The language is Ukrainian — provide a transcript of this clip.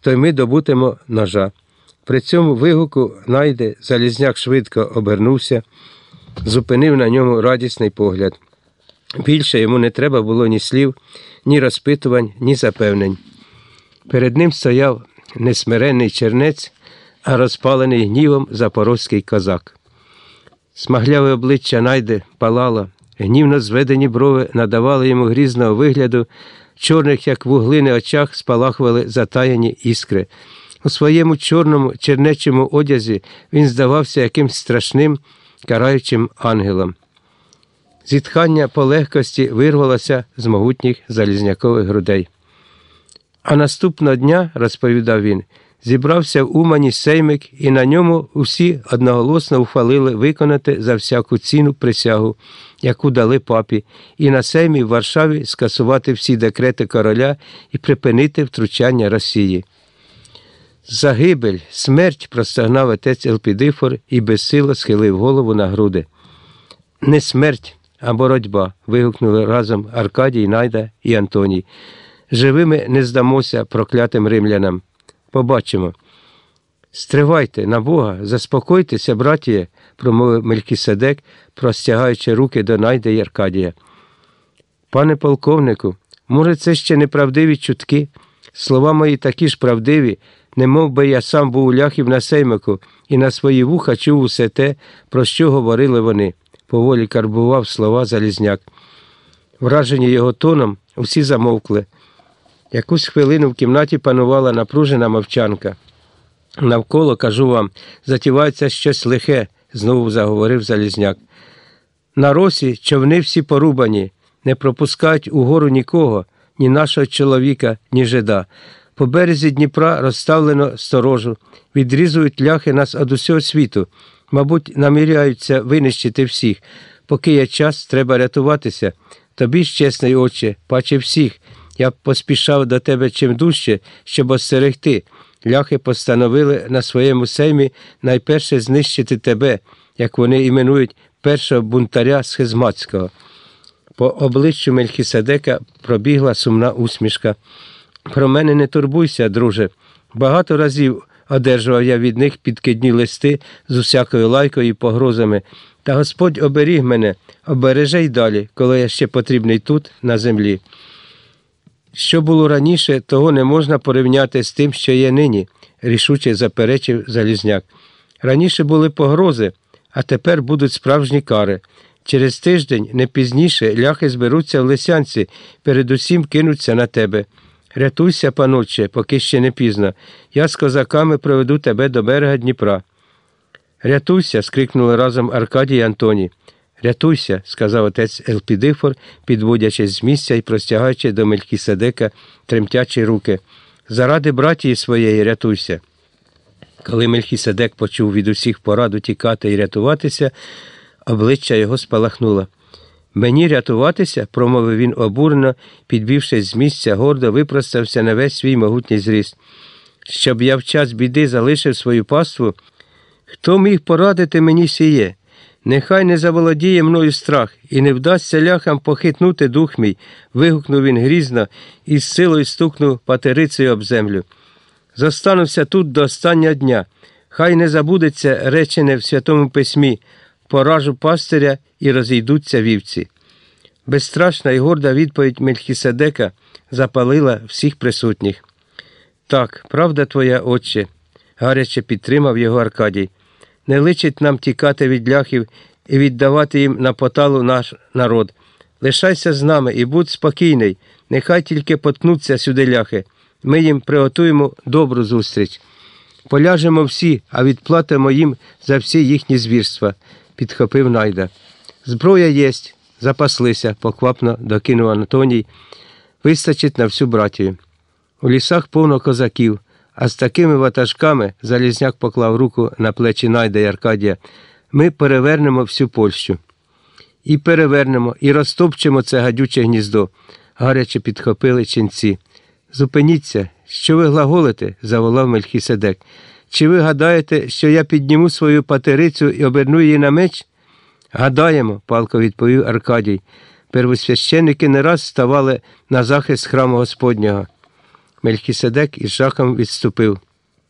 то й ми добутимо ножа. При цьому вигуку найде Залізняк швидко обернувся, зупинив на ньому радісний погляд. Більше йому не треба було ні слів, ні розпитувань, ні запевнень. Перед ним стояв не смиренний чернець, а розпалений гнівом запорозький козак. Смагляве обличчя найде палало, гнівно зведені брови надавали йому грізного вигляду, чорних, як вуглини очах, спалахували затаяні іскри. У своєму чорному чернечому одязі він здавався якимсь страшним, караючим ангелом. Зітхання по легкості вирвалося з могутніх залізнякових грудей. А наступного дня, розповідав він, зібрався в Умані сеймик, і на ньому усі одноголосно ухвалили виконати за всяку ціну присягу, яку дали папі, і на сеймі в Варшаві скасувати всі декрети короля і припинити втручання Росії. Загибель, смерть простогнав отець Елпідифор і безсило схилив голову на груди. Не смерть, а боротьба. вигукнули разом Аркадій, Найда і Антоній. Живими не здамося проклятим римлянам. Побачимо. Стривайте на Бога, заспокойтеся, братіє, промовив Мелькіседек, простягаючи руки до Найда і Аркадія. Пане полковнику, може, це ще неправдиві чутки? Слова мої такі ж правдиві, не мов би я сам був у ляхів на сеймику і на свої вуха чув усе те, про що говорили вони, поволі карбував слова Залізняк. Вражені його тоном, усі замовкли. Якусь хвилину в кімнаті панувала напружена мовчанка. Навколо, кажу вам, затівається щось лихе, знову заговорив Залізняк. На росі човни всі порубані, не пропускають угору нікого, ні нашого чоловіка, ні жида. По березі Дніпра розставлено сторожу, відрізують ляхи нас від усього світу. Мабуть, наміряються винищити всіх. Поки є час, треба рятуватися. Тобі ж, чесний отче, паче всіх. Я поспішав до тебе чим щоб остерегти. Ляхи постановили на своєму сеймі найперше знищити тебе, як вони іменують першого бунтаря Схизмацького. По обличчю Мельхіседека пробігла сумна усмішка. Про мене не турбуйся, друже. Багато разів одержував я від них підкидні листи з усякою лайкою і погрозами. Та Господь оберіг мене, обереже й далі, коли я ще потрібний тут, на землі. Що було раніше, того не можна порівняти з тим, що є нині, рішуче заперечив Залізняк. Раніше були погрози, а тепер будуть справжні кари. Через тиждень, не пізніше, ляхи зберуться в Лисянці, передусім кинуться на тебе. Рятуйся, паноче, поки ще не пізно. Я з козаками проведу тебе до берега Дніпра. Рятуйся. скрикнули разом Аркадій і Антоній. Рятуйся, сказав отець Елпідифор, підводячись з місця і простягаючи до Мелькіседека тремтячі руки. Заради братії своєї рятуйся. Коли Мельхіседек почув від усіх пораду тікати і рятуватися, обличчя його спалахнуло. Мені рятуватися, промовив він обурено, підвівшись з місця, гордо випростався на весь свій могутній зріст. Щоб я в час біди залишив свою паству, хто міг порадити мені сіє? Нехай не заволодіє мною страх і не вдасться ляхам похитнути дух мій, вигукнув він грізно і з силою стукнув патерицею об землю. Зостануся тут до останнього дня. Хай не забудеться речене в Святому Письмі, поражу пастиря і розійдуться вівці. Безстрашна і горда відповідь Мельхіседека запалила всіх присутніх. Так, правда твоя, отче, гаряче підтримав його Аркадій. Не личить нам тікати від ляхів і віддавати їм на поталу наш народ. Лишайся з нами і будь спокійний, нехай тільки поткнуться сюди ляхи. Ми їм приготуємо добру зустріч. Поляжемо всі, а відплатимо їм за всі їхні звірства, підхопив найда. Зброя єсть, запаслися, поквапно докинув Антоній. Вистачить на всю братію. У лісах повно козаків. А з такими ватажками Залізняк поклав руку на плечі Найда і Аркадія. Ми перевернемо всю Польщу. І перевернемо, і розтопчемо це гадюче гніздо, гаряче підхопили ченці. Зупиніться, що ви глаголите? заволав Мельхіседек. Чи ви гадаєте, що я підніму свою патерицю і оберну її на меч? Гадаємо, палко відповів Аркадій. Первосвященники не раз ставали на захист храму Господнього. Мельхіседек із жахом відступив.